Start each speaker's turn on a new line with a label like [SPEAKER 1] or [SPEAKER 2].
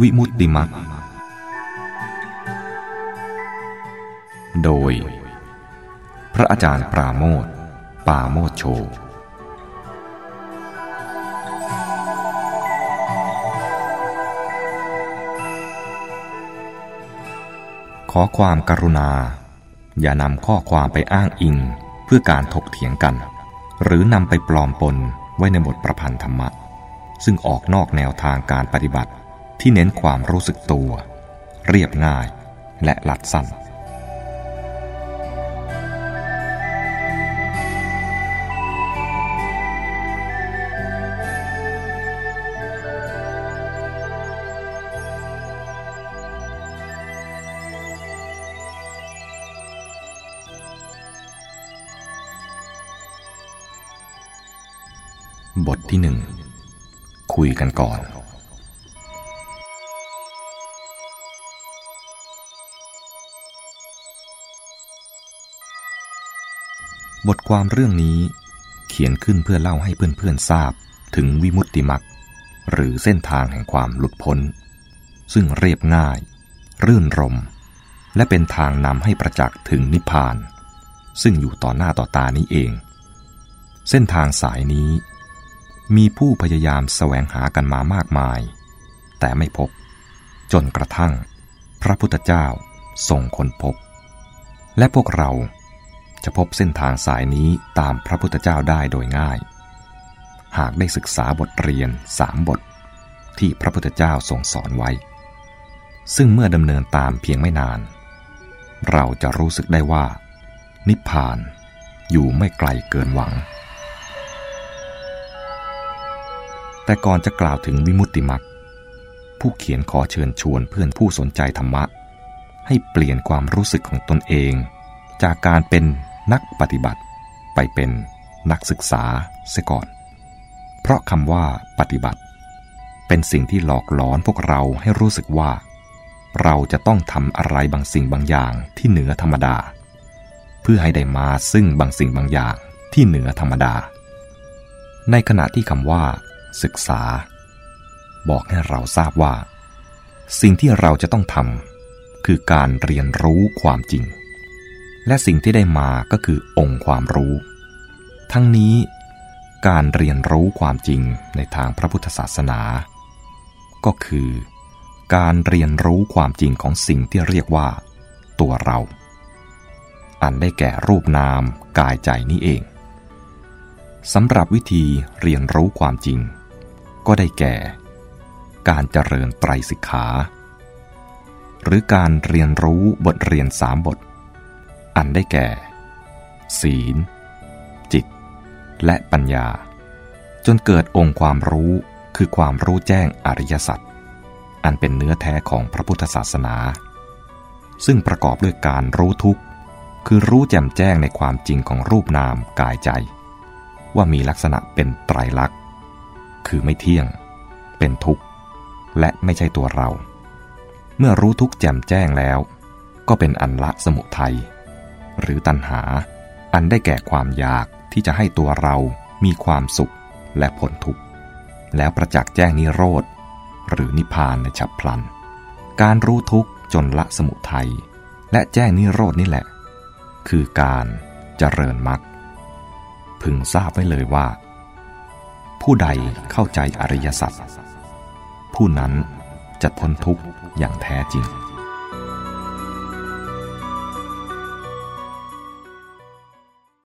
[SPEAKER 1] วิมุตติมักโดย พระอาจารย์ปราโมทปาโมทโชขอความกรุณา อย่านำข้อความไปอ้างอิงเพื่อการถกเถียงกัน หรือนำไปปลอมปนไว้ในบทประพันธ์ธรรมะ ซึ่งออกนอกแนวทางการปฏิบัติ ที่เน้นความรู้สึกตัว เรียบง่ายและหลัดสั้น บทที่หนึ่งคุยกันก่อน บทความเรื่องนี้เขียนขึ้นเพื่อเล่าให้เพื่อนๆทราบถึงวิมุตติมักหรือเส้นทางแห่งความหลุดพ้น ซึ่งเรียบง่าย รื่นรม และเป็นทางนำให้ประจักษ์ถึงนิพพาน ซึ่งอยู่ต่อหน้าต่อตานี้เอง เส้นทางสายนี้ มีผู้พยายามแสวงหากันมามากมาย แต่ไม่พบ จนกระทั่ง พระพุทธเจ้าทรงค้นพบ และพวกเรา จะพบเส้นทางสายนี้ตามพระพุทธเจ้าได้โดยง่าย หากได้ศึกษาบทเรียนสามบท ที่พระพุทธเจ้าทรงสอนไว้ ซึ่งเมื่อดำเนินตามเพียงไม่นาน เราจะรู้สึกได้ว่า นิพพานอยู่ไม่ไกลเกินหวัง แต่ก่อนจะกล่าวถึงวิมุตติมักผู้เขียนขอเชิญชวนเพื่อนผู้สนใจธรรมะ ให้เปลี่ยนความรู้สึกของตนเองจากการเป็น นักปฏิบัติไปเป็นนักศึกษาเสียก่อน เพราะคำว่าปฏิบัติ เป็นสิ่งที่หลอกหลอนพวกเราให้รู้สึกว่า เราจะต้องทำอะไรบางสิ่งบางอย่างที่เหนือธรรมดา เพื่อให้ได้มาซึ่งบางสิ่งบางอย่างที่เหนือธรรมดา ในขณะที่คำว่า ศึกษา บอกให้เราทราบว่า สิ่งที่เราจะต้องทำคือการเรียนรู้ความจริง และสิ่งที่ได้มาก็คือองค์ความรู้ ทั้งนี้การเรียนรู้ความจริงในทางพระพุทธศาสนา ก็คือ การเรียนรู้ความจริงของสิ่งที่เรียกว่า ตัวเรา อันได้แก่รูปนามกายใจนี้เองสำหรับวิธีเรียนรู้ความจริง ก็ได้แก่ การเจริญไตรสิกขา หรือการเรียนรู้บทเรียนสามบท อันได้แก่ ศีล จิต และปัญญา จนเกิดองค์ความรู้คือความรู้แจ้งอริยสัจอันเป็นเนื้อแท้ของพระพุทธศาสนา ซึ่งประกอบด้วยการรู้ทุกข์ คือรู้แจ่มแจ้งในความจริงของรูปนามกายใจ ว่ามีลักษณะเป็นไตรลักษณ์ คือไม่เที่ยง เป็นทุกข์ และไม่ใช่ตัวเรา เมื่อรู้ทุกข์แจ่มแจ้งแล้ว ก็เป็นอันละสมุทัย หรือตัณหา อันได้แก่ความอยากที่จะให้ตัวเรามีความสุขและพ้นทุกข์แล้วประจักษ์แจ้งนิโรธ หรือนิพพานในฉับพลัน การรู้ทุกข์จนละสมุทัยและแจ้งนิโรธนี่แหละ คือการเจริญมรรคพึงทราบไว้เลยว่า ผู้ใดเข้าใจอริยสัจผู้นั้นจะพ้นทุกข์อย่างแท้จริง